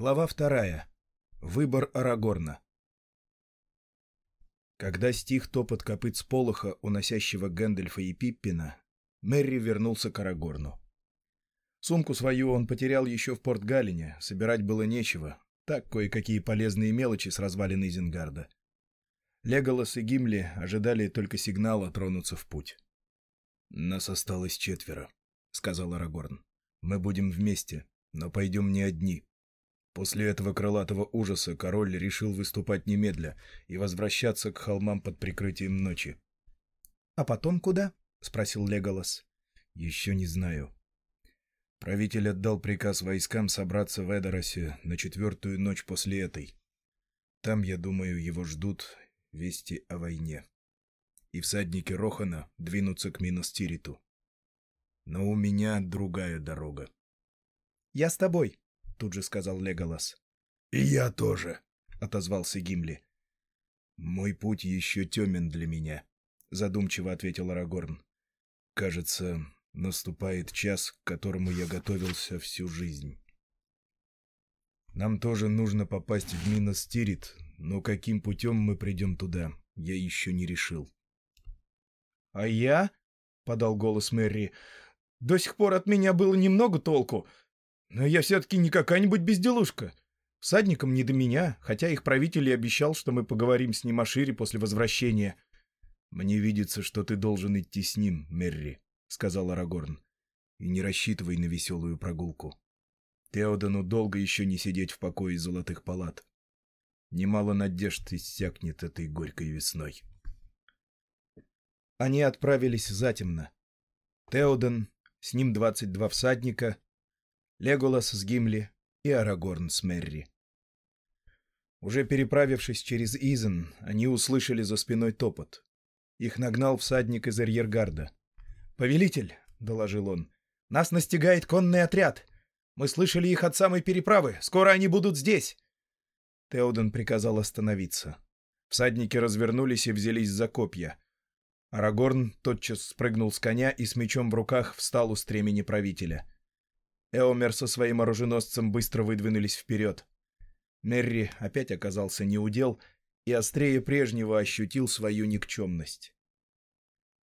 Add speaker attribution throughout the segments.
Speaker 1: Глава вторая. Выбор Арагорна. Когда стих топот копыт с полоха, уносящего Гэндальфа и Пиппина, Мерри вернулся к Арагорну. Сумку свою он потерял еще в Порт-Галине, собирать было нечего, так кое-какие полезные мелочи с развалин Изенгарда. Леголас и Гимли ожидали только сигнала тронуться в путь. «Нас осталось четверо», — сказал Арагорн. «Мы будем вместе, но пойдем не одни». После этого крылатого ужаса король решил выступать немедля и возвращаться к холмам под прикрытием ночи.
Speaker 2: — А потом куда? — спросил Леголас.
Speaker 1: — Еще не знаю. Правитель отдал приказ войскам собраться в Эдоросе на четвертую ночь после этой. Там, я думаю, его ждут вести о войне. И всадники Рохана двинутся к Миностириту. Но у меня другая дорога.
Speaker 2: — Я с тобой, тут же сказал Леголас.
Speaker 3: «И я тоже», —
Speaker 1: отозвался Гимли. «Мой путь еще темен для меня», — задумчиво ответил Арагорн. «Кажется, наступает час, к которому я готовился всю жизнь. Нам тоже нужно попасть в Минос Тирит, но каким путем мы придем туда, я еще не решил».
Speaker 2: «А я?» — подал голос Мэри. «До сих пор от меня было немного толку». Но я все-таки не какая-нибудь безделушка. Всадникам не до меня, хотя их правитель и обещал, что мы поговорим с ним о шире после возвращения.
Speaker 1: — Мне видится, что ты должен идти с ним, Мерри, — сказал Арагорн. — И не рассчитывай на веселую прогулку. Теодану долго еще не сидеть в покое золотых палат. Немало надежд иссякнет этой горькой весной.
Speaker 2: Они отправились затемно. Теодан, с ним двадцать два всадника — Леголас с Гимли и Арагорн с Мерри. Уже переправившись через Изен, они услышали за спиной топот. Их нагнал всадник из арьергарда. «Повелитель», — доложил он, — «нас настигает конный отряд. Мы слышали их от самой переправы. Скоро они будут здесь». Теоден приказал остановиться. Всадники развернулись и взялись за копья. Арагорн тотчас спрыгнул с коня и с мечом в руках встал у стремени правителя. Эомер со своим оруженосцем быстро выдвинулись вперед. Мерри опять оказался неудел и острее прежнего ощутил свою никчемность.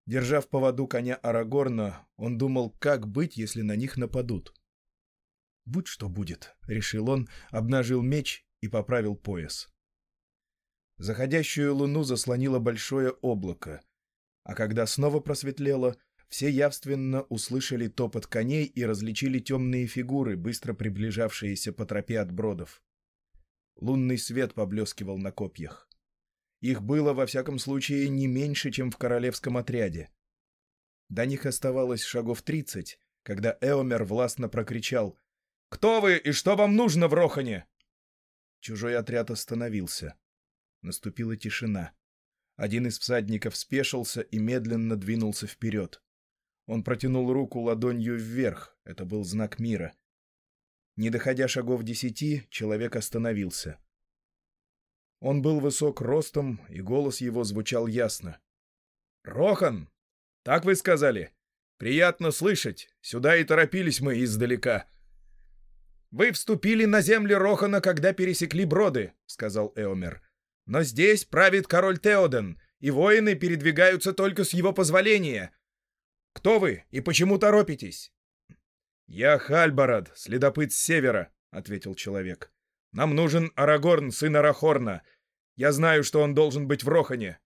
Speaker 2: Держа в поводу коня Арагорна, он думал, как быть, если на них нападут. «Будь что будет», — решил он, обнажил меч и поправил пояс. Заходящую луну заслонило большое облако, а когда снова просветлело, все явственно услышали топот коней и различили темные фигуры, быстро приближавшиеся по тропе от бродов. Лунный свет поблескивал на копьях. Их было, во всяком случае, не меньше, чем в королевском отряде. До них оставалось шагов тридцать, когда Эомер властно прокричал «Кто вы и что вам нужно в Рохане?» Чужой отряд остановился. Наступила тишина. Один из всадников спешился и медленно двинулся вперед. Он протянул руку ладонью вверх. Это был знак мира. Не доходя шагов десяти, человек остановился. Он был высок ростом, и голос его звучал ясно. «Рохан! Так вы сказали? Приятно слышать. Сюда и торопились мы издалека». «Вы вступили на земли Рохана, когда пересекли броды», — сказал Эомер. «Но здесь правит король Теоден, и воины передвигаются только с его позволения. Кто вы и почему торопитесь?» «Я Хальбарад, следопыт с севера», — ответил человек. «Нам нужен Арагорн, сын Арахорна. Я знаю, что он должен быть в Рохане».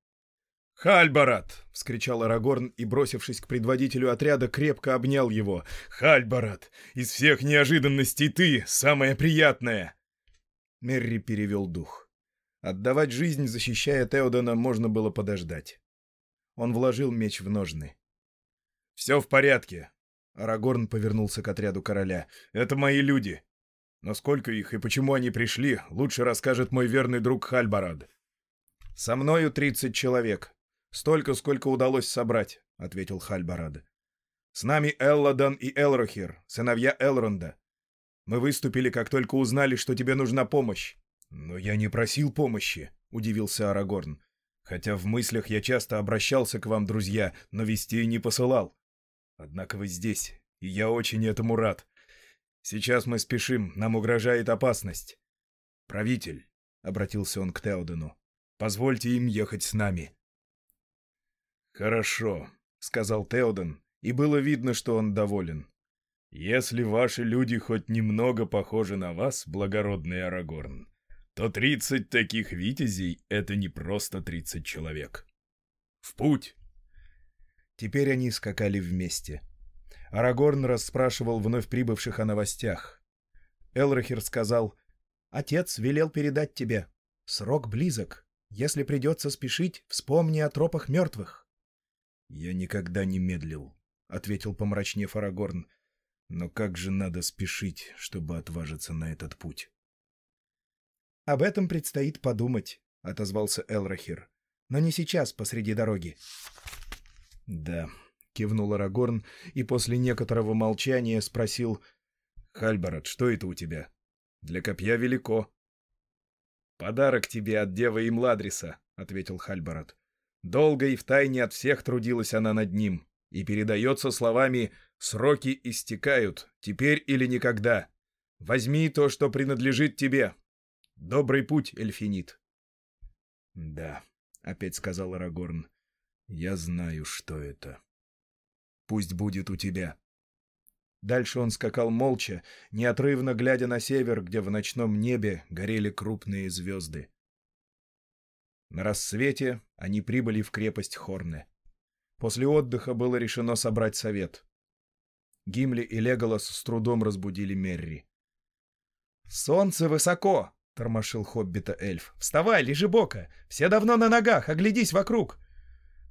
Speaker 2: «Хальбарад!» — вскричал Арагорн и, бросившись к предводителю отряда, крепко обнял его. «Хальбарад! Из всех неожиданностей ты — самое приятное!» Мерри перевел дух. Отдавать жизнь, защищая Теодона, можно было подождать. Он вложил меч в ножны. «Все в порядке». Арагорн повернулся к отряду короля. «Это мои люди. Но сколько их и почему они пришли, лучше расскажет мой верный друг Хальбарад». «Со мною тридцать человек. Столько, сколько удалось собрать», — ответил Хальбарад. «С нами Элладан и Элрохир, сыновья Элронда. Мы выступили, как только узнали, что тебе нужна помощь». «Но я не просил помощи», — удивился Арагорн. «Хотя в мыслях я часто обращался к вам, друзья, но вести не посылал. Однако вы здесь, и я очень этому рад.
Speaker 1: Сейчас мы спешим, нам угрожает опасность. Правитель, — обратился он к Теодену, — позвольте им ехать с нами. Хорошо, — сказал Теоден, и было видно, что он доволен. Если ваши люди хоть немного похожи на вас, благородный Арагорн, то тридцать таких витязей — это не просто тридцать человек. В путь!
Speaker 2: Теперь они скакали вместе. Арагорн расспрашивал вновь прибывших о новостях. Элрахер сказал, «Отец велел передать тебе. Срок близок. Если придется спешить, вспомни о тропах мертвых».
Speaker 1: «Я никогда не медлил», — ответил помрачнев Арагорн. «Но как же надо спешить, чтобы отважиться на этот путь?»
Speaker 2: «Об этом предстоит подумать», — отозвался Элрахир. «Но не сейчас, посреди дороги».
Speaker 1: «Да», — кивнул Арагорн и после некоторого молчания спросил. «Хальбарат, что это у тебя? Для копья велико». «Подарок тебе от девы Имладриса», — ответил Хальбарат. «Долго и втайне от всех трудилась она над ним, и передается словами «сроки истекают, теперь или никогда. Возьми то, что принадлежит тебе. Добрый путь, Эльфинит». «Да», — опять сказал Арагорн, — «я знаю, что это». Пусть будет у тебя». Дальше он скакал молча, неотрывно глядя на север, где в ночном небе горели крупные звезды. На рассвете они прибыли в крепость Хорне. После отдыха было решено собрать совет. Гимли и Леголас с трудом разбудили Мерри.
Speaker 3: «Солнце высоко!» — тормошил хоббита эльф. «Вставай, лежи бока! Все давно на ногах, оглядись вокруг!»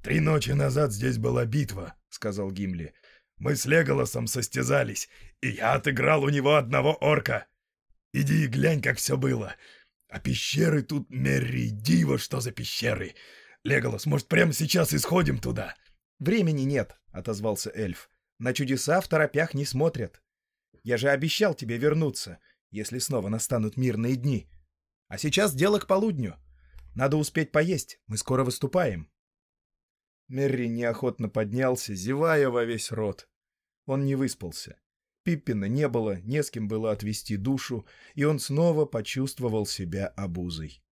Speaker 4: «Три ночи назад здесь была битва», — сказал Гимли. «Мы с Леголосом состязались, и я отыграл у него одного орка. Иди и глянь, как все было. А пещеры тут, Мерри, диво, что за пещеры. Леголос, может, прямо сейчас исходим туда?»
Speaker 2: «Времени нет», — отозвался эльф. «На чудеса в торопях не смотрят. Я же обещал тебе вернуться, если снова настанут мирные дни. А сейчас дело к полудню. Надо успеть поесть, мы скоро выступаем». Мерри неохотно поднялся, зевая во весь рот. Он не выспался. Пиппина не было, не с кем было отвести душу, и он снова почувствовал себя обузой.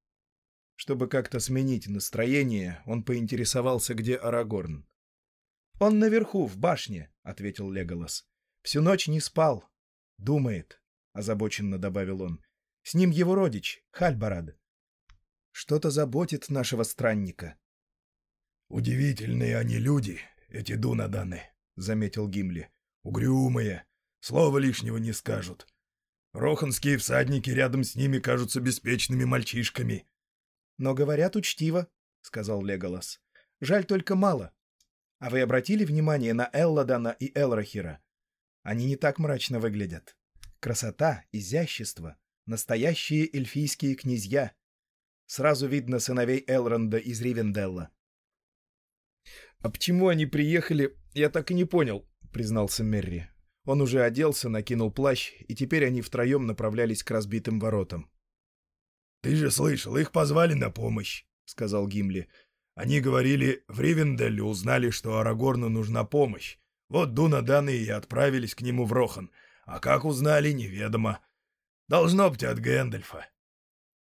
Speaker 2: Чтобы как-то сменить настроение, он поинтересовался, где Арагорн. «Он наверху, в башне», — ответил Леголас. «Всю ночь не спал. Думает», — озабоченно добавил он. «С ним его родич, Хальбарад. Что-то заботит нашего странника».
Speaker 4: «Удивительные они люди, эти Дунаданы», — заметил Гимли. «Угрюмые, слова лишнего не скажут. Роханские всадники рядом с ними кажутся беспечными мальчишками».
Speaker 2: «Но говорят учтиво», — сказал Леголас. «Жаль только мало. А вы обратили внимание на Элладана и Элрахира? Они не так мрачно выглядят. Красота, изящество, настоящие эльфийские князья. Сразу видно сыновей Элронда из Ривенделла.
Speaker 1: «А почему они приехали, я так и не понял», — признался Мерри. Он уже оделся, накинул плащ, и теперь они втроем направлялись к разбитым воротам.
Speaker 4: «Ты же слышал, их позвали на помощь», — сказал Гимли. «Они говорили, в Ривенделле узнали, что Арагорну нужна помощь. Вот Дунаданы и отправились к нему в Рохан. А как узнали, неведомо. Должно быть от Гэндальфа».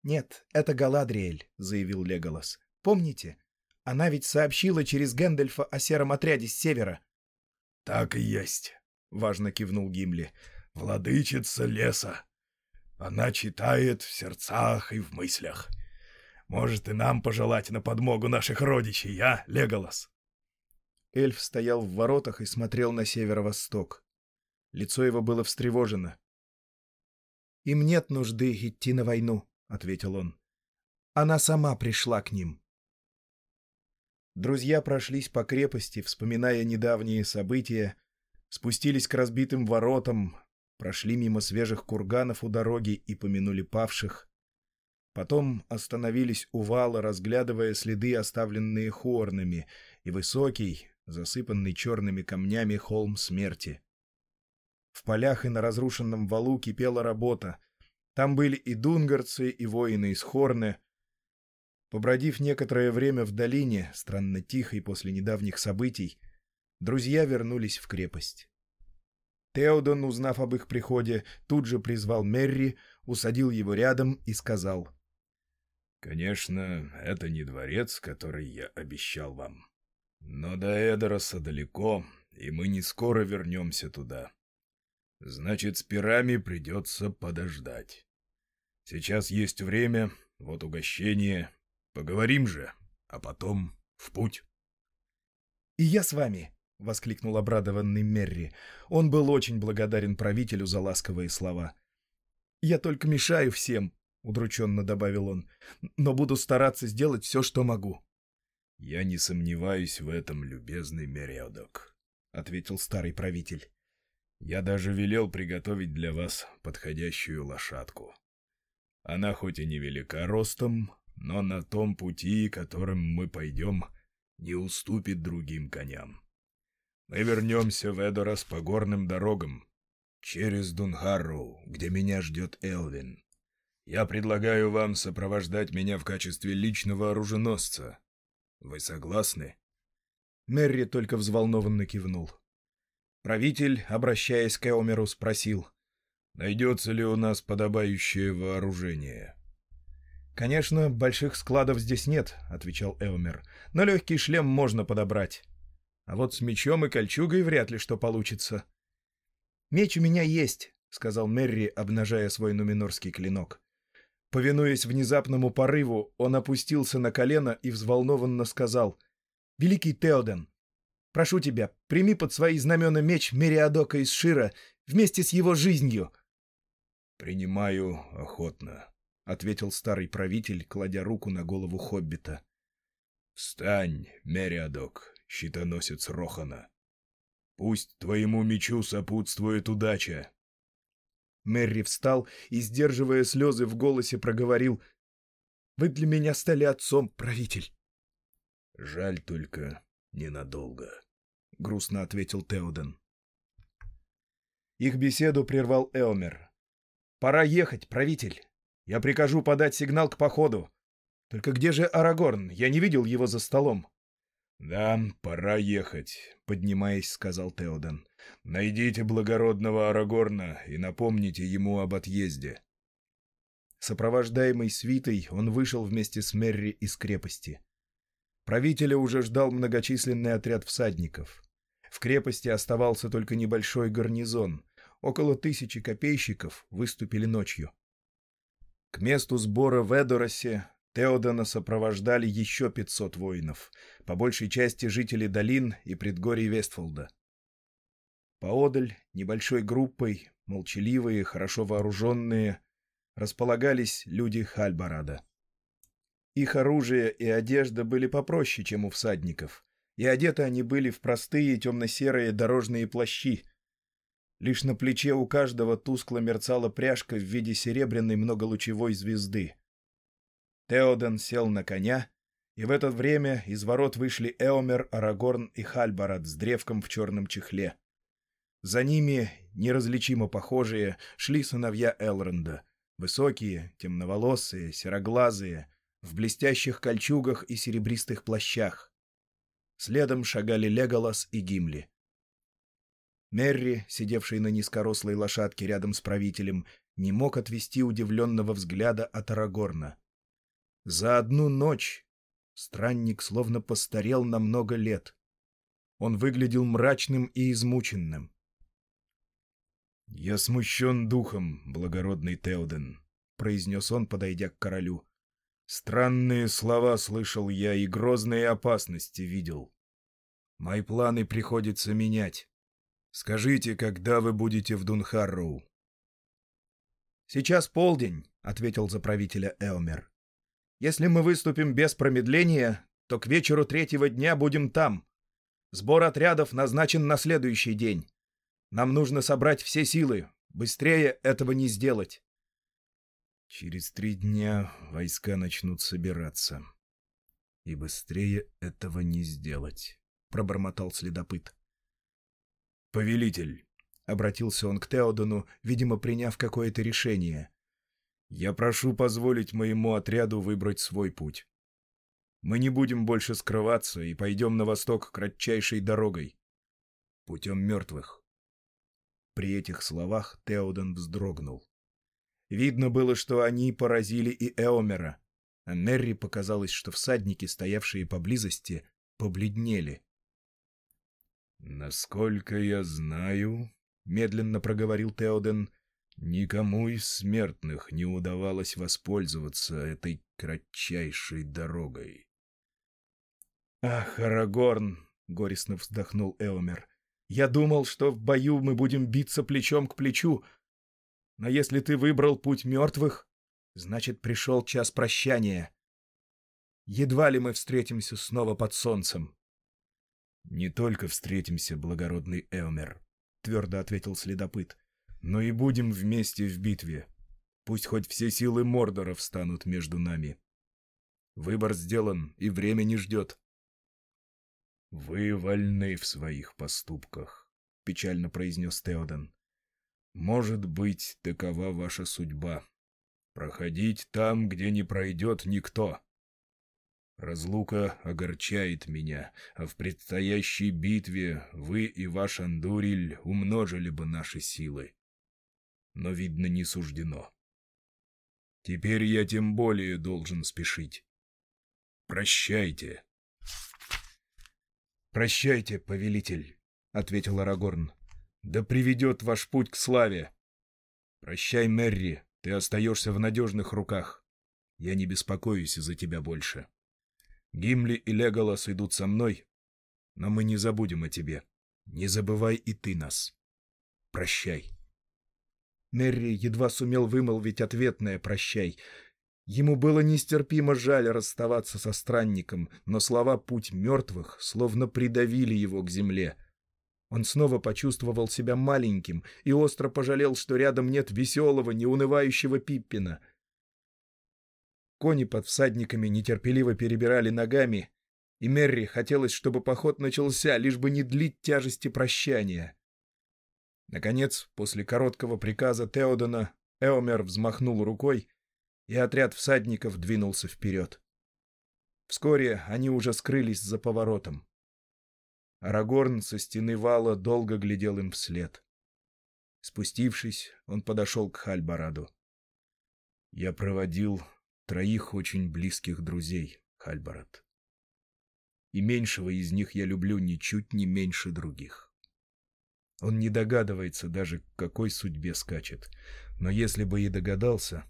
Speaker 2: «Нет, это Галадриэль», — заявил Леголас. «Помните, она ведь сообщила через Гэндальфа о сером отряде с севера.
Speaker 4: — Так и есть, — важно кивнул Гимли. — Владычица леса. Она читает в сердцах и в мыслях. Может, и нам пожелать на подмогу наших родичей, а, Леголас?
Speaker 2: Эльф стоял в воротах и смотрел на северо-восток. Лицо его было встревожено. «Им нет нужды идти на войну», — ответил он. «Она сама пришла к ним». Друзья прошлись по крепости, вспоминая недавние события, спустились к разбитым воротам, прошли мимо свежих курганов у дороги и помянули павших. Потом остановились у вала, разглядывая следы, оставленные хорнами, и высокий, засыпанный черными камнями холм смерти. В полях и на разрушенном валу кипела работа. Там были и дунгарцы, и воины из Хорны, Побродив некоторое время в долине, странно тихой после недавних событий, друзья вернулись в крепость. Теодон, узнав об их приходе, тут же призвал Мерри, усадил его рядом и сказал.
Speaker 1: «Конечно, это не дворец, который я обещал вам. Но до Эдороса далеко, и мы не скоро вернемся туда. Значит, с пирами придется подождать. Сейчас есть время, вот угощение. Поговорим же, а потом в путь».
Speaker 2: «И я с вами», — воскликнул обрадованный Мерри. Он был очень благодарен правителю за ласковые слова. «Я только мешаю всем», — удрученно добавил он, — «но буду стараться сделать все, что могу».
Speaker 1: «Я не сомневаюсь в этом, любезный Мериодок», — ответил старый правитель. «Я даже велел приготовить для вас подходящую лошадку. Она хоть и невелика ростом, но на том пути, которым мы пойдем, не уступит другим коням. Мы вернемся в Эдорас по горным дорогам, через Дунхарроу, где меня ждет Элвин. Я предлагаю вам сопровождать меня в качестве личного оруженосца. Вы согласны?»
Speaker 2: Мерри только взволнованно кивнул. Правитель, обращаясь к Эомеру, спросил,
Speaker 1: «Найдется ли у нас подобающее вооружение?»
Speaker 2: «Конечно, больших складов здесь нет», — отвечал Эомер, «но легкий шлем можно подобрать. А вот с мечом и кольчугой вряд ли что получится». «Меч у меня есть», — сказал Мерри, обнажая свой нуминорский клинок. Повинуясь внезапному порыву, он опустился на колено и взволнованно сказал «Великий Теоден, прошу тебя, прими под свои знамена меч Мериадока из Шира вместе с его жизнью».
Speaker 1: «Принимаю охотно», — ответил старый правитель, кладя руку на голову хоббита. «Встань, Мериадок, щитоносец Рохана. Пусть твоему мечу сопутствует удача».
Speaker 2: Мерри встал и, сдерживая слезы в голосе, проговорил. «Вы для меня стали отцом, правитель».
Speaker 1: «Жаль только ненадолго», — грустно ответил Теоден.
Speaker 2: Их беседу прервал Элмер. «Пора ехать, правитель. Я прикажу подать сигнал к походу. Только где же Арагорн? Я не видел его за столом».
Speaker 1: «Да, пора ехать», — поднимаясь, сказал Теоден. «Найдите благородного Арагорна и напомните ему об отъезде».
Speaker 2: Сопровождаемый свитой, он вышел вместе с Мерри из крепости. Правителя уже ждал многочисленный отряд всадников. В крепости оставался только небольшой гарнизон. Около тысячи копейщиков выступили ночью. К месту сбора в Эдоросе Теодена сопровождали еще 500 воинов, по большей части жители долин и предгорий Вестфолда. Поодаль, небольшой группой, молчаливые, хорошо вооруженные, располагались люди Хальбарада. Их оружие и одежда были попроще, чем у всадников, и одеты они были в простые темно-серые дорожные плащи. Лишь на плече у каждого тускло мерцала пряжка в виде серебряной многолучевой звезды. Теоден сел на коня, и в это время из ворот вышли Эомер, Арагорн и Хальбарат с древком в черном чехле. За ними, неразличимо похожие, шли сыновья Элронда, высокие, темноволосые, сероглазые, в блестящих кольчугах и серебристых плащах. Следом шагали Леголас и Гимли. Мерри, сидевший на низкорослой лошадке рядом с правителем, не мог отвести удивленного взгляда от Арагорна. За одну ночь странник словно постарел на много лет. Он выглядел мрачным и измученным.
Speaker 1: «Я смущен духом, благородный Теоден», — произнес он, подойдя к королю. «Странные слова слышал я и грозные опасности видел. Мои планы приходится менять. Скажите, когда вы будете в Дунхарроу?»
Speaker 2: «Сейчас полдень», — ответил за правителя Элмер. Если мы выступим без промедления, то к вечеру третьего дня будем там. Сбор отрядов назначен на следующий день. Нам нужно собрать все силы. Быстрее этого не сделать.
Speaker 1: Через три дня войска начнут собираться. И быстрее этого не сделать, — пробормотал следопыт. «Повелитель!» — обратился он к Теодону, видимо, приняв какое-то решение. Я прошу позволить моему отряду выбрать свой путь. Мы не будем больше скрываться и пойдем на восток кратчайшей дорогой. Путем мертвых. При этих словах Теоден вздрогнул. Видно было, что они поразили и Эомера, а Мерри показалось, что всадники, стоявшие поблизости, побледнели.
Speaker 2: «Насколько я знаю, — медленно проговорил Теоден, — никому из смертных не удавалось воспользоваться этой кратчайшей дорогой».
Speaker 1: «Ах, Арагорн!» — горестно вздохнул Эомер. «Я думал, что в бою мы будем биться плечом к плечу, но если ты выбрал путь мертвых, значит, пришел час прощания. Едва ли мы встретимся снова под солнцем».
Speaker 2: «Не только встретимся, благородный Эомер», — твердо ответил следопыт, — «но и будем вместе в битве. Пусть хоть все силы Мордора встанут между нами. Выбор сделан, и время не ждет». «Вы вольны в своих поступках», — печально произнес Теоден. «Может быть, такова ваша судьба. Проходить там, где не пройдет никто. Разлука огорчает меня, а в предстоящей битве вы и ваш Андуриль умножили бы наши силы. Но, видно, не суждено. Теперь я тем более должен спешить. Прощайте.
Speaker 1: «Прощайте, повелитель», — ответил Арагорн. «Да приведет ваш путь к славе. Прощай, Мерри, ты остаешься в надежных руках. Я не беспокоюсь за тебя больше». Гимли и Леголас идут со мной, но мы не забудем о тебе. Не забывай и ты нас. Прощай. Мерри едва сумел вымолвить ответное «прощай». Ему было нестерпимо жаль расставаться со странником, но слова «путь мертвых» словно придавили его к земле. Он снова почувствовал себя маленьким и остро пожалел, что рядом нет веселого, неунывающего Пиппина — Кони под всадниками нетерпеливо перебирали ногами, и Мерри хотелось, чтобы поход начался, лишь бы не длить тяжести прощания. Наконец, после короткого приказа Теодона, Эомер взмахнул рукой, и отряд всадников двинулся вперед. Вскоре они уже скрылись за поворотом. Арагорн со стены вала долго глядел им вслед. Спустившись, он подошел к Хальбараду. «Я проводил троих очень близких друзей, Хальбарат. И меньшего из них я люблю ничуть не меньше других. Он не догадывается даже, к какой судьбе скачет, но если бы и догадался,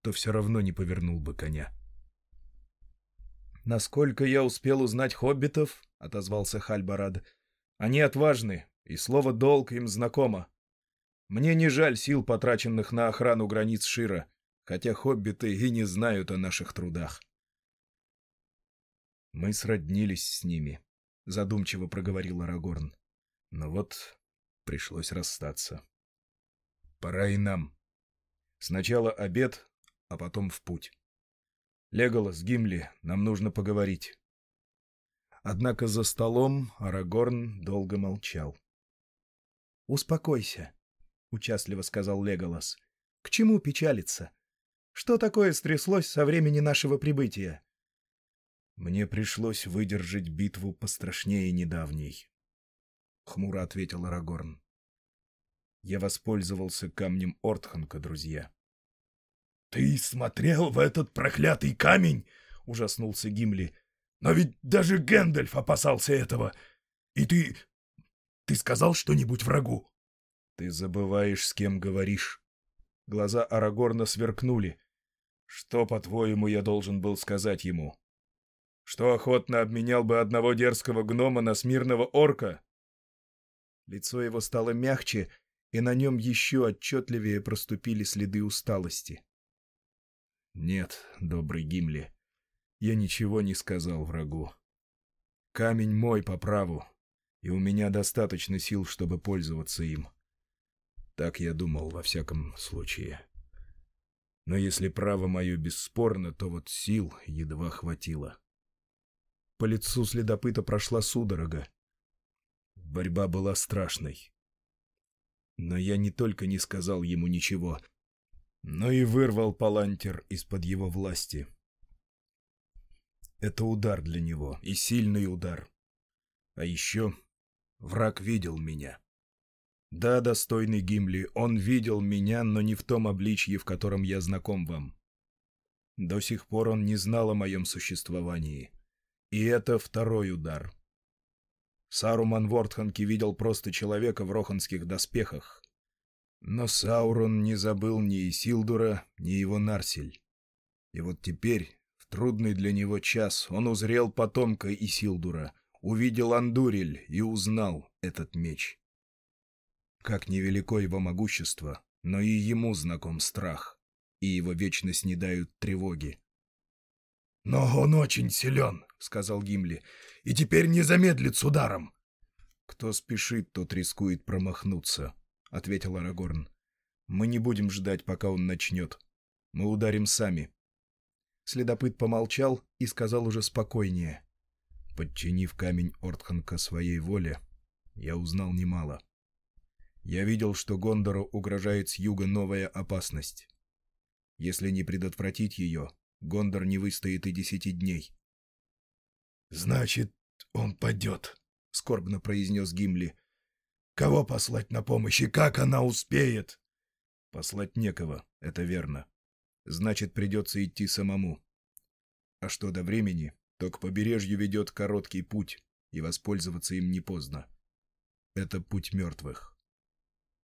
Speaker 1: то все равно не повернул бы коня. «Насколько я успел узнать хоббитов», — отозвался Хальбарад, — «они отважны, и слово «долг» им знакомо. Мне не жаль сил, потраченных на охрану границ Шира, хотя хоббиты и не знают о наших трудах. «Мы сроднились с ними», — задумчиво проговорил Арагорн. «Но вот пришлось расстаться. Пора и нам. Сначала обед, а потом в путь. Леголас, Гимли, нам нужно поговорить». Однако за столом Арагорн долго молчал. «Успокойся», — участливо сказал Леголас. «К чему печалиться? Что такое стряслось со времени нашего прибытия? Мне пришлось выдержать битву пострашнее недавней. Хмуро ответил Арагорн. Я воспользовался камнем Ортханка, друзья.
Speaker 4: «Ты смотрел в этот проклятый камень?» — ужаснулся Гимли. «Но ведь даже Гэндальф опасался этого. И ты... ты сказал что-нибудь врагу?»
Speaker 1: «Ты забываешь, с кем говоришь». Глаза Арагорна сверкнули. Что, по-твоему, я должен был сказать ему? Что охотно обменял бы одного дерзкого гнома на смирного орка? Лицо его стало мягче, и на нем еще отчетливее проступили следы усталости. Нет, добрый Гимли, я ничего не сказал врагу. Камень мой по праву, и у меня достаточно сил, чтобы пользоваться им. Так я думал во всяком случае. Но если право мое бесспорно, то вот сил едва хватило. По лицу следопыта прошла судорога. Борьба была страшной. Но я не только не сказал ему ничего, но и вырвал Палантер из-под его власти. Это удар для него, и сильный удар. А еще враг видел меня. Да, достойный Гимли, он видел меня, но не в том обличье, в котором я знаком вам. До сих пор он не знал о моем существовании. И это второй удар. Саруман Вортханки видел просто человека в роханских доспехах. Но Саурон не забыл ни Исилдура, ни его Нарсель. И вот теперь, в трудный для него час, он узрел потомка Исилдура, увидел Андурель и узнал этот меч. Как невелико его могущество, но и ему знаком страх, и его вечно снедают тревоги.
Speaker 4: — Но он очень силен, — сказал Гимли, — и теперь не замедлит с ударом.
Speaker 1: — Кто спешит, тот рискует промахнуться, — ответил Арагорн. — Мы не будем ждать, пока он начнет. Мы ударим сами. Следопыт помолчал и сказал уже спокойнее. Подчинив камень Ортханка своей воле, я узнал немало. Я видел, что Гондору угрожает с юга новая опасность. Если не предотвратить ее, Гондор не выстоит и десяти дней.
Speaker 4: — Значит, он падет, — скорбно произнес Гимли. — Кого послать на помощь и как она успеет?
Speaker 1: — Послать некого, это верно. Значит, придется идти самому. А что до времени, то к побережью ведет короткий путь, и воспользоваться им не поздно. Это путь мертвых.
Speaker 4: —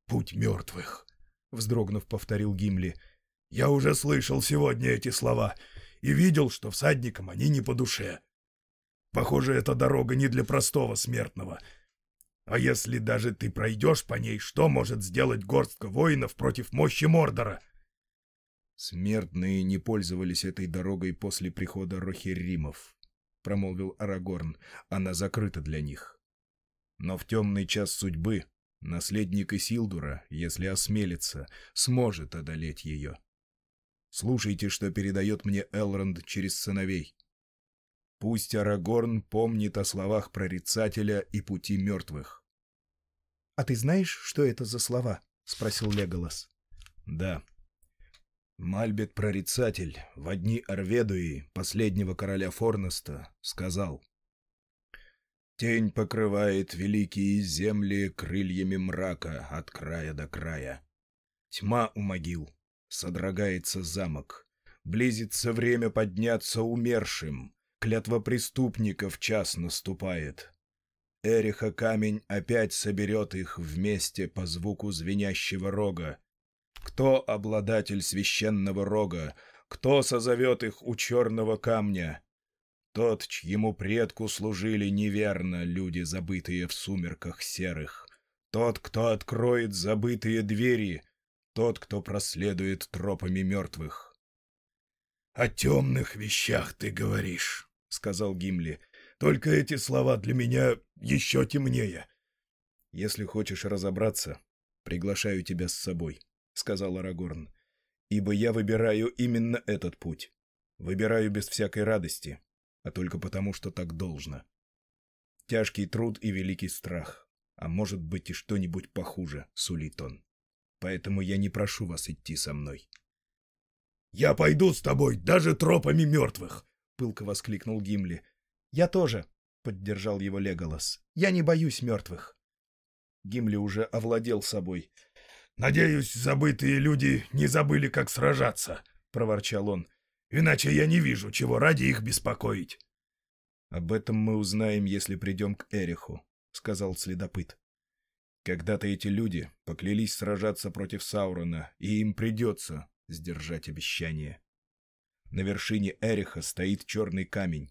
Speaker 4: Путь мертвых, — вздрогнув, повторил Гимли. — Я уже слышал сегодня эти слова и видел, что всадникам они не по душе. Похоже, эта дорога не для простого смертного. А если даже ты пройдешь по ней, что может сделать горстка воинов против мощи Мордора?
Speaker 1: — «Смертные не пользовались этой дорогой после прихода Рохерримов», — промолвил Арагорн. «Она закрыта для них. Но в темный час судьбы наследник Исилдура, если осмелится, сможет одолеть ее. Слушайте, что передает мне Элронд через сыновей. Пусть Арагорн помнит о словах прорицателя и пути мертвых».
Speaker 2: «А ты знаешь, что это за слова?» — спросил Леголас.
Speaker 1: «Да», Мальбет-прорицатель в одни Арведуи, последнего короля Форнеста, сказал «Тень покрывает великие земли крыльями мрака от края до края. Тьма у могил, содрогается замок, близится время подняться умершим, клятва преступников час наступает». Эриха камень опять соберет их вместе по звуку звенящего рога, кто обладатель священного рога? Кто созовет их у черного камня? Тот, чьему предку служили неверно люди, забытые в сумерках серых. Тот, кто откроет забытые двери. Тот, кто проследует тропами мертвых.
Speaker 4: — О темных вещах ты говоришь, — сказал Гимли. — Только эти слова для меня еще темнее.
Speaker 1: — Если хочешь разобраться, приглашаю тебя с собой. —— сказал Арагорн, — «ибо я выбираю именно этот путь. Выбираю без всякой радости, а только потому, что так должно. Тяжкий труд и великий страх, а может быть и что-нибудь похуже, сулит он. Поэтому я не прошу вас идти со мной».
Speaker 4: «Я пойду с тобой, даже тропами мертвых!» — пылко воскликнул Гимли.
Speaker 2: «Я тоже», — поддержал его Леголас. «Я не боюсь мертвых».
Speaker 1: Гимли уже овладел собой —
Speaker 4: «Надеюсь, забытые люди не забыли, как сражаться», — проворчал он. «Иначе я не вижу, чего ради их беспокоить».
Speaker 1: «Об этом мы узнаем, если придем к Эриху», — сказал следопыт. «Когда-то эти люди поклялись сражаться против Саурона, и им придется сдержать обещание. На вершине Эриха стоит черный камень,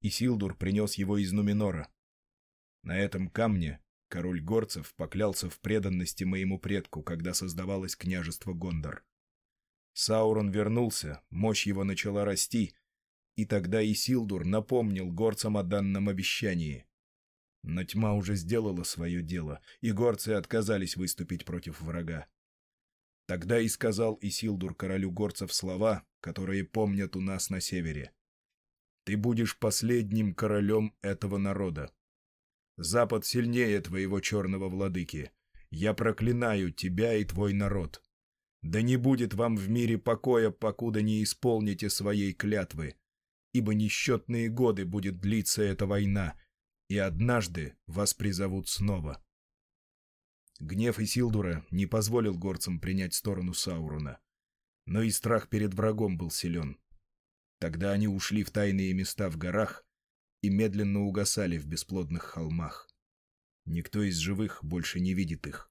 Speaker 1: и Силдур принес его из Нуминора. На этом камне Король горцев поклялся в преданности моему предку, когда создавалось княжество Гондор. Саурон вернулся, мощь его начала расти, и тогда Исилдур напомнил горцам о данном обещании. Но тьма уже сделала свое дело, и горцы отказались выступить против врага. Тогда и сказал Исилдур королю горцев слова, которые помнят у нас на севере. «Ты будешь последним королем этого народа. Запад сильнее твоего черного владыки. Я проклинаю тебя и твой народ. Да не будет вам в мире покоя, покуда не исполните своей клятвы, ибо несчетные годы будет длиться эта война, и однажды вас призовут снова. Гнев Исилдура не позволил горцам принять сторону Сауруна. Но и страх перед врагом был силен. Тогда они ушли в тайные места в горах и медленно угасали в бесплодных холмах. Никто из живых больше не видит их.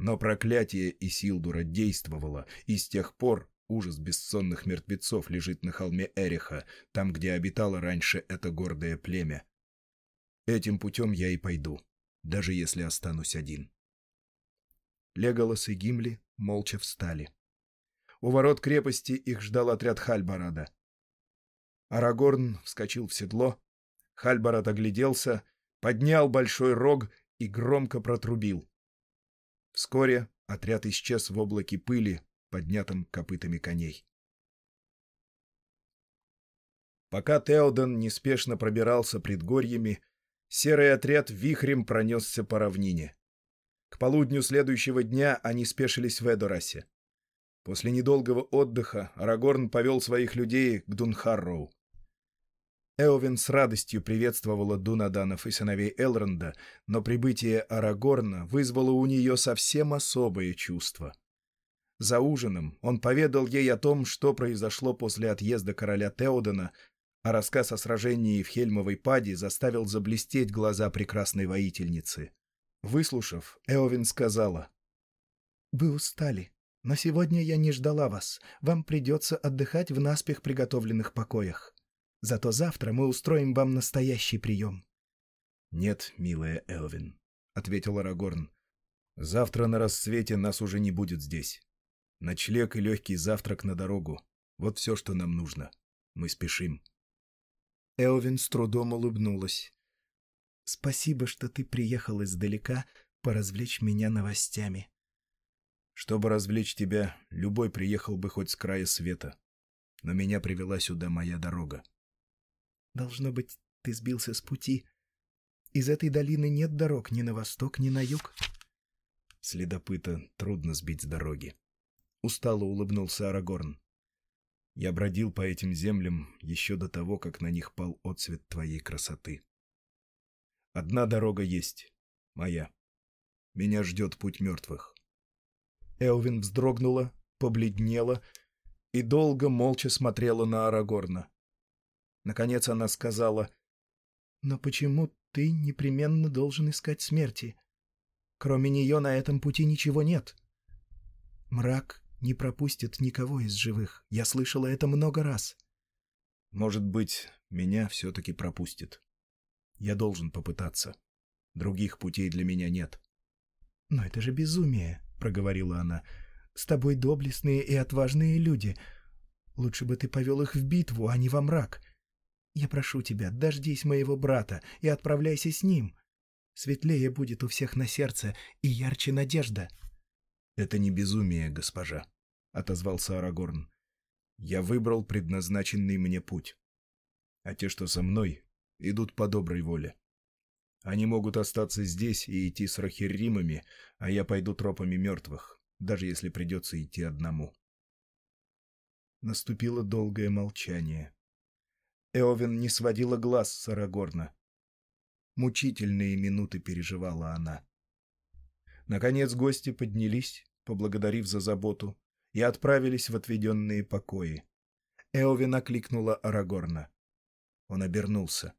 Speaker 1: Но проклятие Исилдура действовало, и с тех пор ужас бессонных мертвецов лежит на холме Эриха, там, где обитало раньше это гордое племя. Этим путем я и пойду, даже если останусь один.
Speaker 2: Леголас и Гимли молча встали. У ворот крепости их ждал отряд Хальбарада. Арагорн вскочил в седло, Хальбарад огляделся, поднял большой рог и громко протрубил. Вскоре отряд исчез в облаке пыли, поднятом копытами коней. Пока Теоден неспешно пробирался предгорьями, серый отряд вихрем пронесся по равнине. К полудню следующего дня они спешились в Эдорасе. После недолгого отдыха Арагорн повел своих людей к Дунхарроу. Эовин с радостью приветствовала Дунаданов и сыновей Элронда, но прибытие Арагорна вызвало у нее совсем особое чувство. За ужином он поведал ей о том, что произошло после отъезда короля Теодена, а рассказ о сражении в Хельмовой паде заставил заблестеть глаза прекрасной воительницы. Выслушав, Эовин сказала. «Вы устали, но сегодня я не ждала вас. Вам придется отдыхать в наспех приготовленных покоях. Зато завтра мы устроим вам настоящий прием».
Speaker 1: «Нет, милая Элвин», — ответил Арагорн. «Завтра на рассвете нас уже не будет здесь. Ночлег и легкий завтрак на дорогу. Вот все, что нам нужно. Мы спешим».
Speaker 2: Элвин с трудом улыбнулась. Спасибо, что ты приехал издалека поразвлечь меня новостями.
Speaker 1: Чтобы развлечь тебя, любой приехал бы хоть с края света. Но меня привела сюда моя дорога.
Speaker 2: Должно быть, ты сбился с пути. Из этой долины нет дорог ни на восток, ни на юг.
Speaker 1: Следопыта трудно сбить с дороги. Устало улыбнулся Арагорн. Я бродил по этим землям еще до того, как на них пал отцвет твоей красоты. Одна дорога есть. Моя. Меня ждет путь мертвых.
Speaker 2: Элвин вздрогнула, побледнела и долго молча смотрела на Арагорна. Наконец она сказала, «Но почему ты непременно должен искать смерти? Кроме нее на этом пути ничего нет. Мрак не пропустит никого из живых. Я слышала это много раз».
Speaker 1: «Может быть, меня все-таки пропустит», я должен попытаться. Других путей для меня нет.
Speaker 2: — Но это же безумие, — проговорила она. — С тобой доблестные и отважные люди. Лучше бы ты повел их в битву, а не во мрак. Я прошу тебя, дождись моего брата и отправляйся с ним. Светлее будет у всех на сердце и ярче надежда.
Speaker 1: — Это не безумие, госпожа, — отозвался Арагорн. — Я выбрал предназначенный мне путь. А те, что со мной, идут по доброй воле. Они могут остаться здесь и идти с рахиримами, а я пойду тропами мертвых, даже если придется идти одному.
Speaker 2: Наступило долгое молчание. Эовин не сводила глаз с Арагорна. Мучительные минуты переживала она. Наконец гости поднялись, поблагодарив за заботу, и отправились в отведенные покои. Эовин окликнула Арагорна. Он обернулся.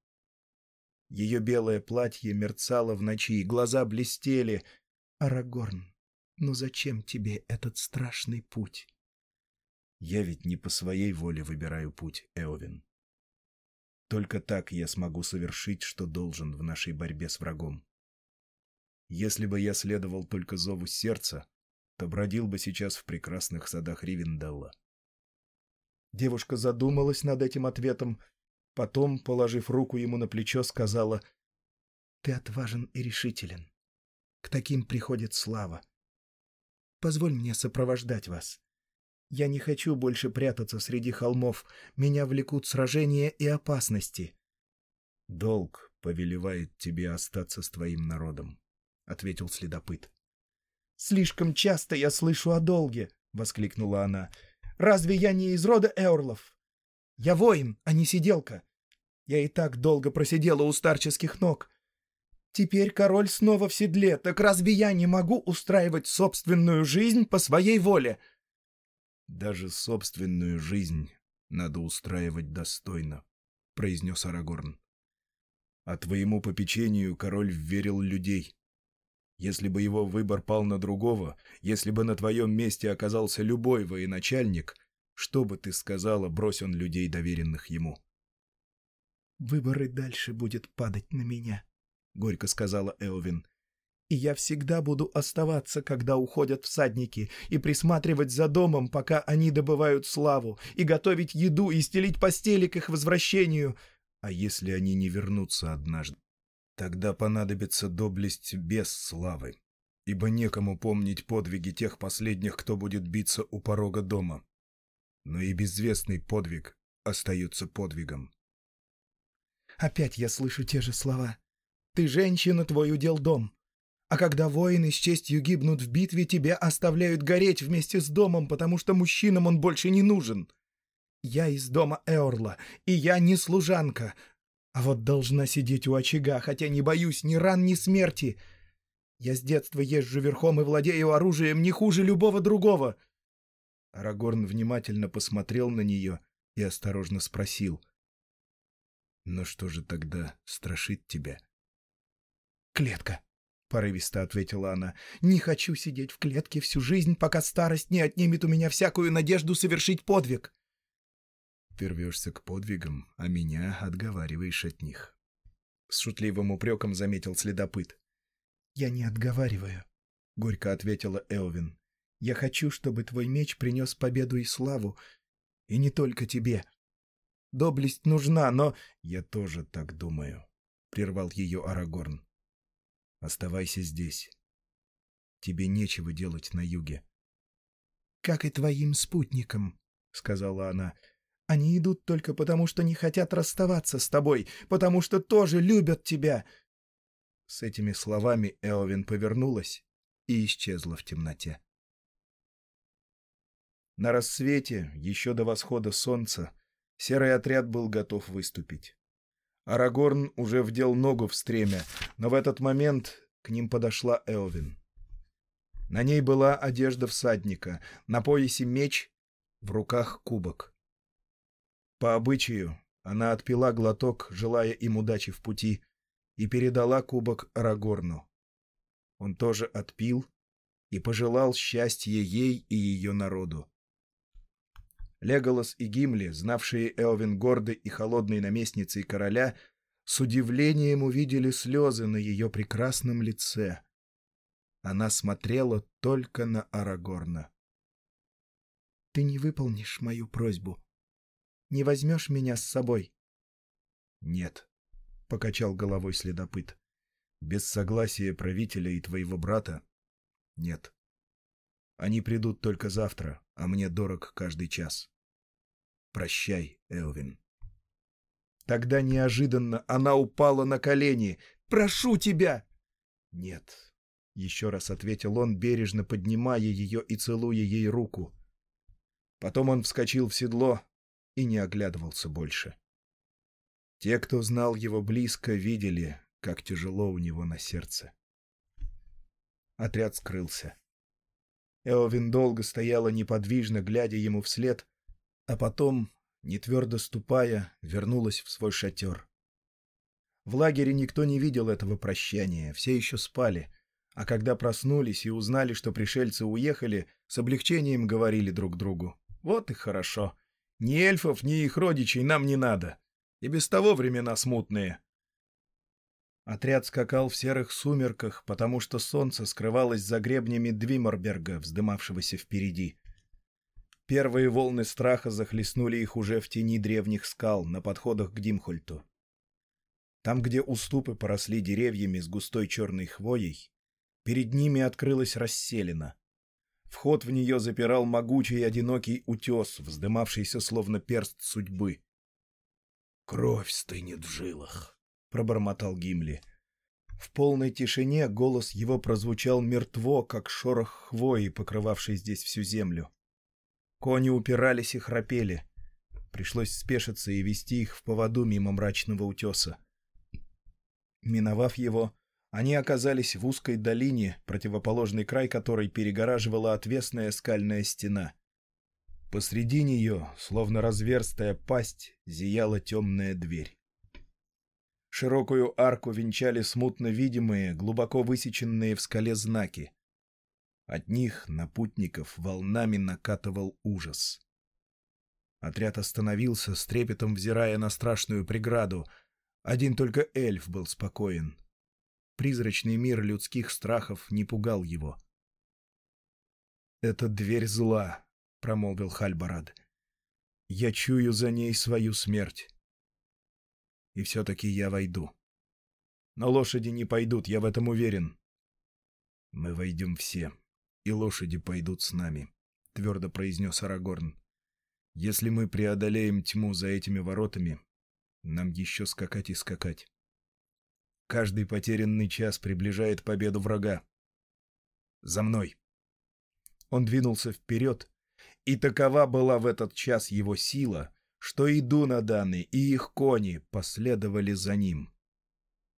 Speaker 2: Ее белое платье мерцало в ночи, глаза блестели. «Арагорн, ну зачем тебе этот страшный путь?»
Speaker 1: «Я ведь не по своей воле выбираю путь, Эовин. Только так я смогу совершить, что должен в нашей борьбе с врагом. Если бы я следовал только зову сердца, то бродил бы сейчас в прекрасных садах Ривенделла».
Speaker 2: Девушка задумалась над этим ответом, Потом, положив руку ему на плечо, сказала, «Ты отважен и решителен. К таким приходит слава. Позволь мне сопровождать вас. Я не хочу больше прятаться среди холмов. Меня влекут сражения и опасности».
Speaker 1: «Долг повелевает тебе остаться с твоим народом», — ответил следопыт.
Speaker 2: «Слишком часто я слышу о долге», — воскликнула она. «Разве я не из рода Эорлов? Я воин, а не сиделка. Я и так долго просидела у старческих ног.
Speaker 3: Теперь король снова в седле, так разве я не могу устраивать собственную жизнь по своей воле?
Speaker 1: Даже собственную жизнь надо устраивать достойно, произнес Арагорн. А твоему попечению король верил людей. Если бы его выбор пал на другого, если бы на твоем месте оказался любой военачальник, что бы ты сказала, брось он людей, доверенных ему?
Speaker 3: «Выбор и дальше будет падать на меня», — горько сказала Элвин. «И я всегда буду оставаться, когда уходят всадники, и присматривать за домом, пока они добывают славу, и готовить еду, и стелить постели к их возвращению.
Speaker 1: А если они не вернутся однажды? Тогда понадобится доблесть без славы, ибо некому помнить подвиги тех последних, кто будет биться у порога дома. Но и безвестный подвиг остается подвигом.
Speaker 3: Опять я слышу те же слова. Ты женщина, твой удел дом. А когда воины с честью гибнут в битве, тебя оставляют гореть вместе с домом, потому что мужчинам он больше не нужен. Я из дома Эорла, и я не служанка, а вот должна сидеть у очага, хотя не боюсь ни ран, ни смерти. Я с детства езжу верхом и владею оружием не хуже любого другого.
Speaker 1: Арагорн внимательно посмотрел на нее и осторожно спросил. «Но что же тогда страшит тебя?»
Speaker 3: «Клетка», — порывисто ответила она. «Не хочу сидеть в клетке всю жизнь, пока старость не отнимет у меня всякую надежду совершить подвиг».
Speaker 1: Ты рвешься к подвигам, а меня отговариваешь от них. С шутливым упреком заметил следопыт.
Speaker 3: «Я не отговариваю», — горько ответила Элвин. «Я хочу, чтобы твой меч принес победу и славу, и не только тебе. Доблесть нужна, но...»
Speaker 1: «Я тоже так думаю», — прервал ее Арагорн. «Оставайся здесь. Тебе нечего делать на юге».
Speaker 3: «Как и твоим спутникам», — сказала она. Они идут только потому, что не хотят расставаться с тобой, потому что тоже любят тебя.
Speaker 1: С этими словами Эовин повернулась и исчезла в темноте. На рассвете, еще до восхода солнца, серый отряд был готов выступить. Арагорн уже вдел ногу в стремя, но в этот момент к ним подошла Элвин. На ней была одежда всадника, на поясе меч, в руках кубок. По обычаю она отпила глоток, желая им удачи в пути, и передала кубок Арагорну. Он тоже отпил и пожелал счастья ей и ее народу. Леголас и Гимли, знавшие Элвин гордой и холодной наместницей короля, с удивлением увидели слезы на ее прекрасном лице. Она смотрела только на Арагорна.
Speaker 3: — Ты не выполнишь мою просьбу, не возьмешь меня с собой?»
Speaker 1: «Нет», — покачал головой следопыт. «Без согласия правителя и твоего брата? Нет. Они придут только завтра, а мне дорог каждый час. Прощай, Элвин».
Speaker 3: Тогда неожиданно она упала на колени. «Прошу тебя!»
Speaker 1: «Нет», — еще раз ответил он, бережно поднимая ее и целуя ей руку. Потом он вскочил в седло, и не оглядывался больше. Те, кто знал его близко, видели, как тяжело у него на сердце. Отряд скрылся. Эовин долго стояла неподвижно, глядя ему вслед, а потом, не твердо ступая, вернулась в свой шатер. В лагере никто не видел этого прощания, все еще спали, а когда проснулись и узнали, что пришельцы уехали, с облегчением говорили друг другу. «Вот и хорошо. Ни эльфов, ни их родичей нам не надо. И без того времена смутные. Отряд скакал в серых сумерках, потому что солнце скрывалось за гребнями Двиморберга, вздымавшегося впереди. Первые волны страха захлестнули их уже в тени древних скал на подходах к Димхольту. Там, где уступы поросли деревьями с густой черной хвоей, перед ними открылась расселена. Вход в нее запирал могучий одинокий утес, вздымавшийся словно перст судьбы.
Speaker 4: «Кровь стынет в жилах», —
Speaker 1: пробормотал Гимли. В полной тишине голос его прозвучал мертво, как шорох хвои, покрывавший здесь всю землю. Кони упирались и храпели. Пришлось спешиться и вести их в поводу мимо мрачного утеса. Миновав его, Они оказались в узкой долине, противоположный край которой перегораживала отвесная скальная стена. Посреди нее, словно разверстая пасть, зияла темная дверь. Широкую арку венчали смутно видимые, глубоко высеченные в скале знаки. От них на путников волнами накатывал ужас. Отряд остановился, с трепетом взирая на страшную преграду. Один только эльф был спокоен. Призрачный мир людских страхов не пугал его. «Это дверь зла», — промолвил Хальбарад. «Я чую за ней свою смерть. И все-таки я войду. Но лошади не пойдут, я в этом уверен. Мы войдем все, и лошади пойдут с нами», — твердо произнес Арагорн. «Если мы преодолеем тьму за этими воротами, нам еще скакать и скакать». Каждый потерянный час приближает победу врага. За мной. Он двинулся вперед, и такова была в этот час его сила, что и Дунаданы, и их кони последовали за ним.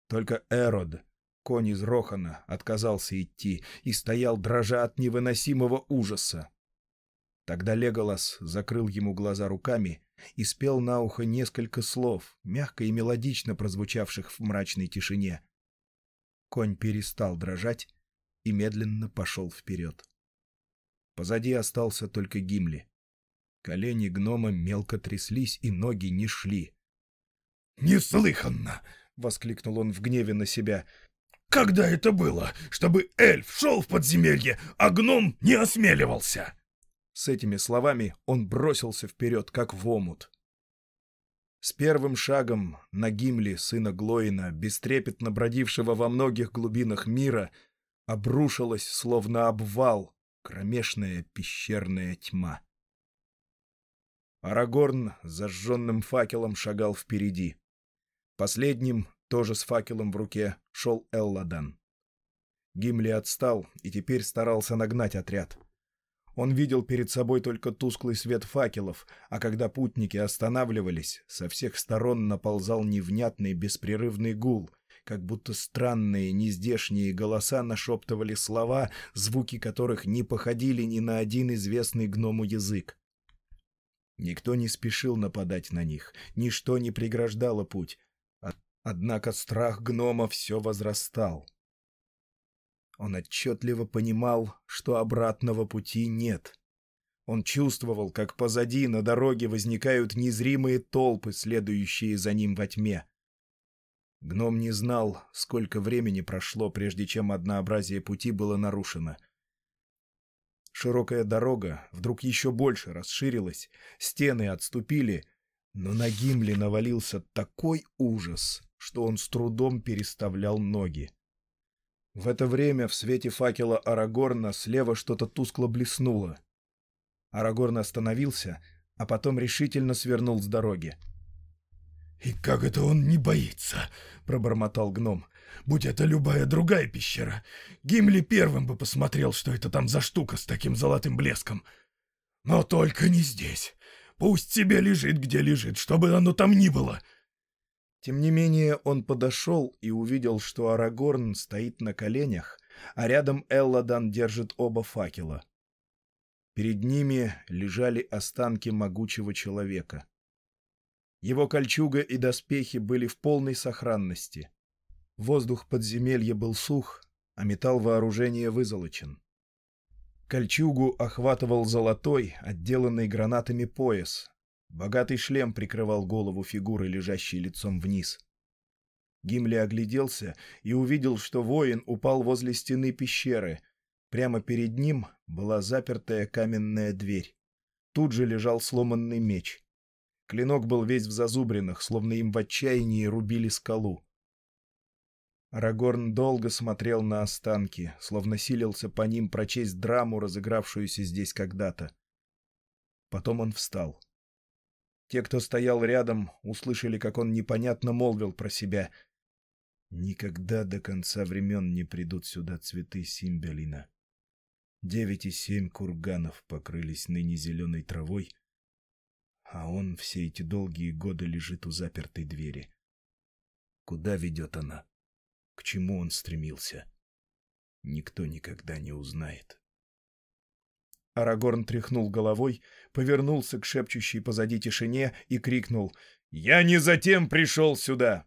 Speaker 1: Только Эрод, конь из Рохана, отказался идти и стоял, дрожа от невыносимого ужаса. Тогда Леголас закрыл ему глаза руками и спел на ухо несколько слов, мягко и мелодично прозвучавших в мрачной тишине. Конь перестал дрожать и медленно пошел вперед. Позади остался только Гимли. Колени гнома мелко тряслись, и ноги не шли.
Speaker 4: «Неслыханно!» — воскликнул он в гневе на себя. «Когда это было, чтобы эльф шел в подземелье, а гном не осмеливался?»
Speaker 1: С этими словами он бросился вперед, как в омут. С первым шагом на Гимли, сына Глоина, бестрепетно бродившего во многих глубинах мира, обрушилась, словно обвал, кромешная пещерная тьма. Арагорн зажженным факелом шагал впереди. Последним, тоже с факелом в руке, шел Элладан. Гимли отстал и теперь старался нагнать отряд. Он видел перед собой только тусклый свет факелов, а когда путники останавливались, со всех сторон наползал невнятный беспрерывный гул, как будто странные нездешние голоса нашептывали слова, звуки которых не походили ни на один известный гному язык. Никто не спешил нападать на них, ничто не преграждало путь. Однако страх гнома все возрастал. Он отчетливо понимал, что обратного пути нет. Он чувствовал, как позади на дороге возникают незримые толпы, следующие за ним во тьме. Гном не знал, сколько времени прошло, прежде чем однообразие пути было нарушено. Широкая дорога вдруг еще больше расширилась, стены отступили, но на Гимли навалился такой ужас, что он с трудом переставлял ноги. В это время в свете факела Арагорна слева что-то тускло блеснуло. Арагорн остановился, а потом решительно свернул с дороги.
Speaker 4: «И как это он не боится?» — пробормотал гном. «Будь это любая другая пещера, Гимли первым бы посмотрел, что это там за штука с таким золотым блеском. Но только не здесь. Пусть себе лежит, где лежит, чтобы оно там ни было.
Speaker 1: Тем не менее он подошел и увидел, что Арагорн стоит на коленях, а рядом Элладан держит оба факела. Перед ними лежали останки могучего человека. Его кольчуга и доспехи были в полной сохранности. Воздух подземелья был сух, а металл вооружения вызолочен. Кольчугу охватывал золотой, отделанный гранатами пояс, Богатый шлем прикрывал голову фигуры, лежащей лицом вниз. Гимли огляделся и увидел, что воин упал возле стены пещеры. Прямо перед ним была запертая каменная дверь. Тут же лежал сломанный меч. Клинок был весь в зазубринах, словно им в отчаянии рубили скалу. Арагорн долго смотрел на останки, словно силился по ним прочесть драму, разыгравшуюся здесь когда-то. Потом он встал. Те, кто стоял рядом, услышали, как он непонятно молвил про себя. «Никогда до конца времен не придут сюда цветы Симбелина. Девять и семь курганов покрылись ныне зеленой травой, а он все эти долгие годы лежит у запертой двери. Куда ведет она? К чему он стремился? Никто никогда не узнает.
Speaker 2: Арагорн тряхнул головой, повернулся к шепчущей позади тишине и крикнул «Я не затем пришел сюда!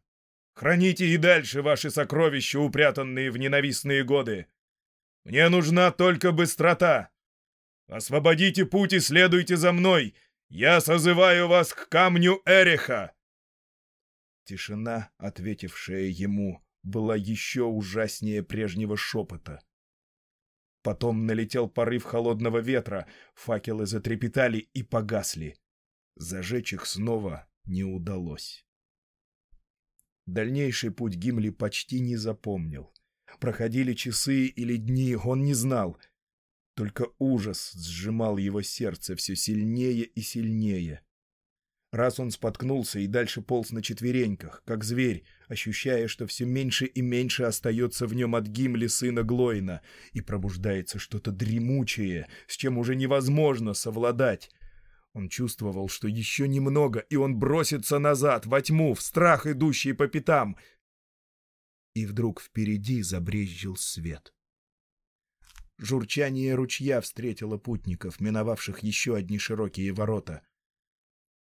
Speaker 2: Храните и дальше ваши сокровища, упрятанные в ненавистные годы! Мне нужна только быстрота! Освободите путь и следуйте за мной! Я созываю вас к камню Эриха!» Тишина, ответившая ему, была еще ужаснее прежнего шепота. Потом налетел порыв холодного ветра, факелы затрепетали и погасли. Зажечь их снова не удалось. Дальнейший путь Гимли почти не запомнил. Проходили часы или дни, он не знал. Только ужас сжимал его сердце все сильнее и сильнее. Раз он споткнулся и дальше полз на четвереньках, как зверь, ощущая, что все меньше и меньше остается в нем от Гимли сына Глоина, и пробуждается что-то дремучее, с чем уже невозможно совладать. Он чувствовал, что еще немного, и он бросится назад, во тьму, в страх, идущий по пятам. И вдруг впереди забрезжил свет. Журчание ручья встретило путников, миновавших еще одни широкие ворота —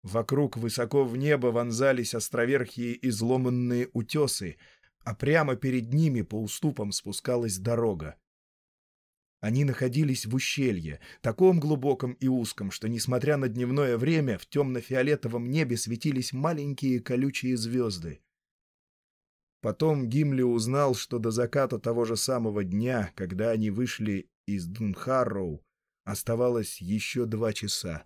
Speaker 2: Вокруг высоко в небо вонзались островерхие изломанные утесы, а прямо перед ними по уступам спускалась дорога. Они находились в ущелье, таком глубоком и узком, что, несмотря на дневное время, в темно-фиолетовом небе светились маленькие колючие звезды. Потом Гимли узнал, что до заката того же самого дня, когда они вышли из Дунхарроу, оставалось еще два часа.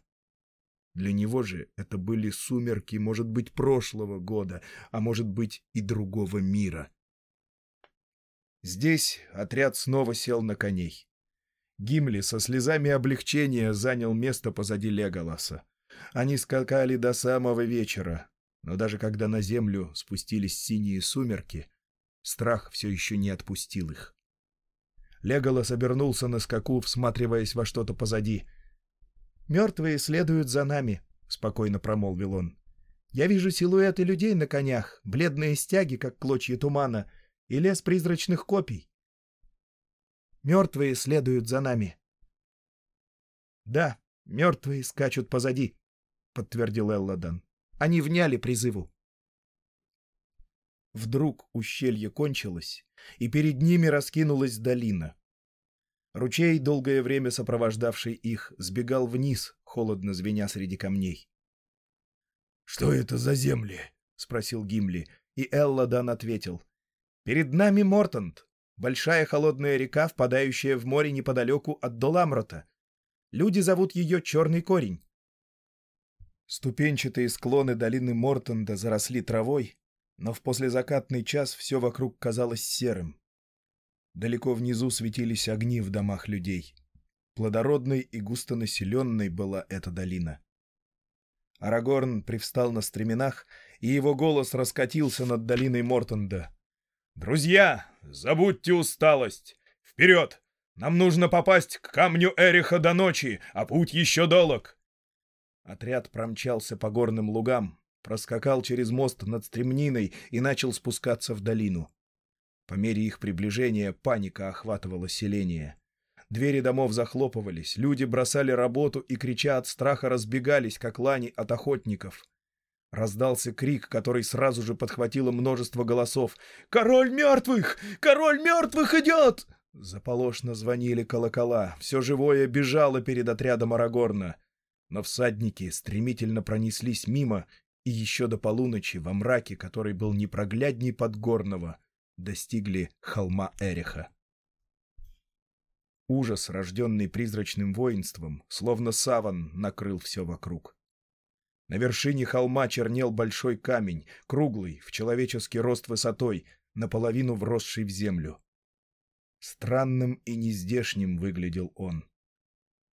Speaker 2: Для него же это были сумерки, может быть, прошлого года, а может быть и другого мира. Здесь отряд снова сел на коней. Гимли со слезами облегчения занял место позади Леголаса. Они скакали до самого вечера, но даже когда на землю спустились синие сумерки, страх все еще не отпустил их. Леголас обернулся на скаку, всматриваясь во что-то позади — «Мертвые следуют за нами», — спокойно промолвил он. «Я вижу силуэты людей на конях, бледные стяги, как клочья тумана, и лес призрачных копий. Мертвые следуют за нами». «Да, мертвые скачут позади», — подтвердил Элладан. «Они вняли призыву». Вдруг ущелье кончилось, и перед ними раскинулась долина — Ручей, долгое время сопровождавший их, сбегал вниз, холодно звеня среди камней.
Speaker 4: «Что это за земли?» — спросил Гимли, и Элладан ответил.
Speaker 2: «Перед нами Мортонд, большая холодная река, впадающая в море неподалеку от Доламрота. Люди зовут ее Черный корень». Ступенчатые склоны долины Мортонда заросли травой, но в послезакатный час все вокруг казалось серым. Далеко внизу светились огни в домах людей. Плодородной и густонаселенной была эта долина. Арагорн привстал на стременах, и его голос раскатился над долиной Мортонда. «Друзья, забудьте усталость! Вперед! Нам нужно попасть к камню Эриха до ночи, а путь еще долог!» Отряд промчался по горным лугам, проскакал через мост над стремниной и начал спускаться в долину. По мере их приближения паника охватывала селение. Двери домов захлопывались, люди бросали работу и, крича от страха, разбегались, как лани от охотников. Раздался крик, который сразу же подхватило множество голосов. «Король мертвых! Король мертвых идет!» Заполошно звонили колокола. Все живое бежало перед отрядом Арагорна. Но всадники стремительно пронеслись мимо, и еще до полуночи во мраке, который был непроглядней подгорного, достигли холма Эриха. Ужас, рожденный призрачным воинством, словно саван, накрыл все вокруг. На вершине холма чернел большой камень, круглый, в человеческий рост высотой, наполовину вросший в землю. Странным и нездешним выглядел он.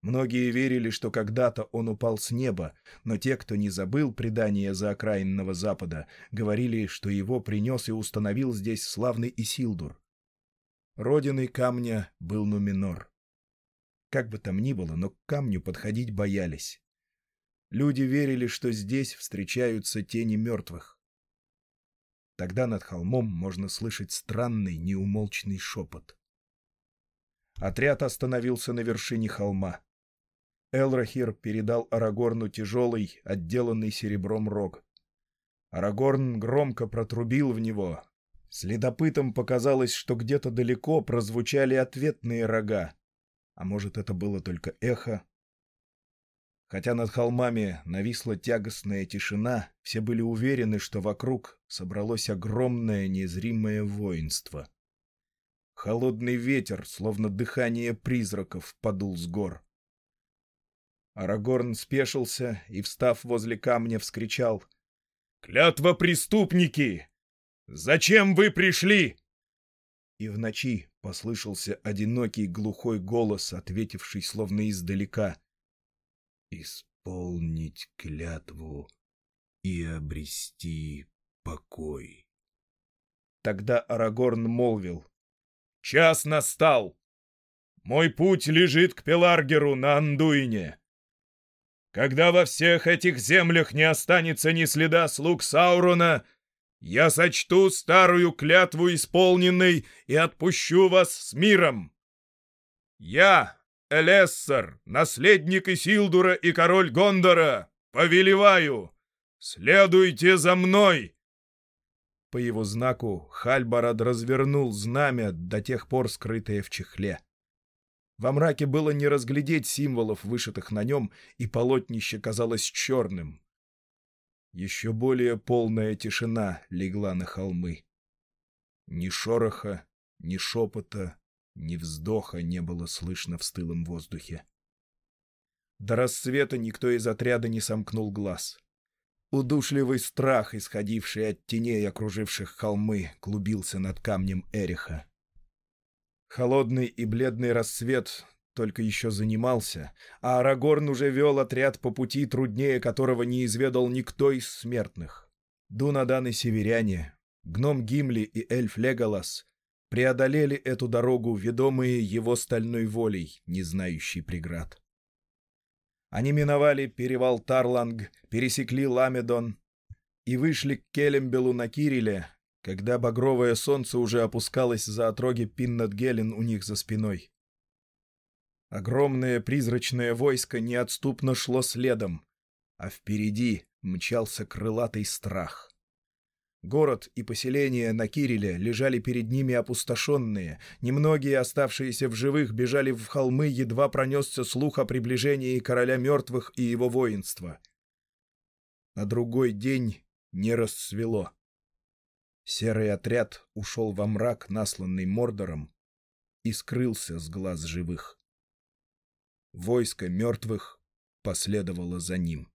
Speaker 2: Многие верили, что когда-то он упал с неба, но те, кто не забыл предания заокраинного Запада, говорили, что его принес и установил здесь славный Исилдур. Родиной камня был Нуминор. Как бы там ни было, но к камню подходить боялись. Люди верили, что здесь встречаются тени мертвых.
Speaker 1: Тогда над холмом можно слышать странный неумолчный шепот. Отряд остановился на вершине холма. Элрахир передал Арагорну тяжелый, отделанный серебром рог. Арагорн громко протрубил в него. Следопытам показалось, что где-то далеко прозвучали ответные рога. А может, это было только эхо? Хотя над холмами нависла тягостная тишина, все были уверены, что вокруг собралось огромное незримое воинство. Холодный ветер, словно дыхание призраков, подул с гор. Арагорн спешился и, встав возле камня, вскричал «Клятва преступники! Зачем вы пришли?» И в ночи послышался одинокий глухой голос, ответивший словно издалека «Исполнить клятву и обрести покой». Тогда Арагорн молвил Час настал. Мой путь лежит к Пеларгеру на Андуине. Когда во всех этих землях не останется ни следа слуг Саурона, я сочту старую клятву исполненной и отпущу вас с миром. Я, Элессор, наследник Исилдура и король Гондора, повелеваю, следуйте за мной!» По его знаку Хальбарад развернул знамя, до тех пор скрытое в чехле. Во мраке было не разглядеть символов, вышитых на нем, и полотнище казалось черным. Еще более полная тишина легла на холмы. Ни шороха, ни шепота, ни вздоха не было слышно в стылом воздухе. До рассвета никто из отряда не сомкнул глаз. Удушливый страх, исходивший от теней, окруживших холмы, клубился над камнем Эриха. Холодный и бледный рассвет только еще занимался, а Арагорн уже вел отряд по пути, труднее которого не изведал никто из смертных. Дунадан и северяне, гном Гимли и эльф Леголас преодолели эту дорогу, ведомые его стальной волей, не знающей преград. Они миновали перевал Тарланг, пересекли Ламедон и вышли к Келембелу на Кириле, когда багровое солнце уже опускалось за отроги Пиннат-Гелен у них за спиной. Огромное призрачное войско неотступно шло следом, а впереди мчался крылатый страх. Город и поселения на Кириле лежали перед ними опустошенные. Немногие, оставшиеся в живых, бежали в холмы, едва пронесся слух о приближении короля мертвых и его воинства. На другой день не расцвело. Серый отряд ушел во мрак, насланный Мордором, и скрылся с глаз живых. Войско мертвых последовало за ним.